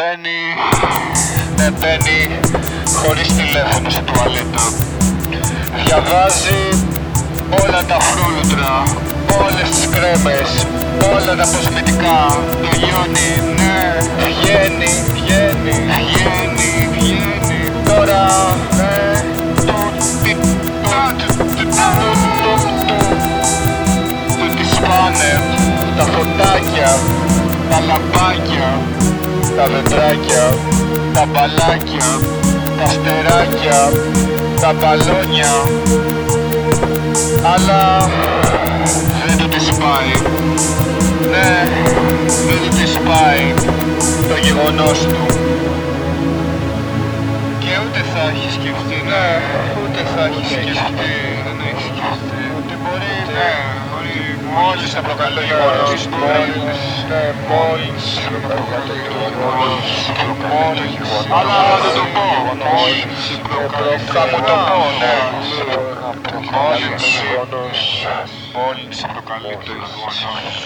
Μπαίνει, ναι μπαίνει χωρίς τηλέφωνο στο τουαλέτο Διαβάζει όλα τα φρούλουτρα, όλες τις κρέμες, όλα τα κοσμητικά Το λιώνει, ναι, βγαίνει, βγαίνει, βγαίνει, βγαίνει Τώρα, ναι, το τι, το τι, το το το το τι σπάνε, τα φωτάκια, τα λαμπάκια, τα δεντράκια, τα μπαλάκια, τα στεράκια, τα μπαλόνια. Αλλά δεν του της πάει. Ναι, δεν του της πάει το γεγονός του. Και ούτε θα έχεις σκεφτεί, ναι, ούτε θα έχεις σκεφτεί, δεν έχεις σκεφτεί. Ότι μπορεί, ναι, μπορεί μόλις να προκαλεί το γεγονός του, μόλις, ναι, μόλις να προκαλεί το γεγονός του, μόλις, αλλά θα του το πω, μόλις προκαλεί, θα μου το πω, ναι, μόλις, μόλις προκαλεί το γεγονός.